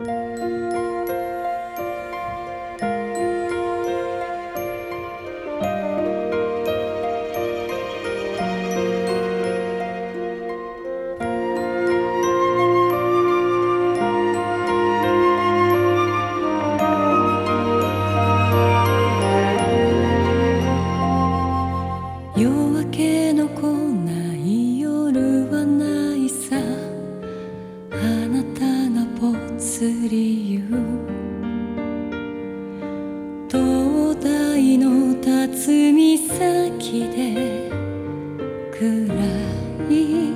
夜明けの来ない夜はない夏岬で暗い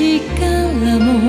力も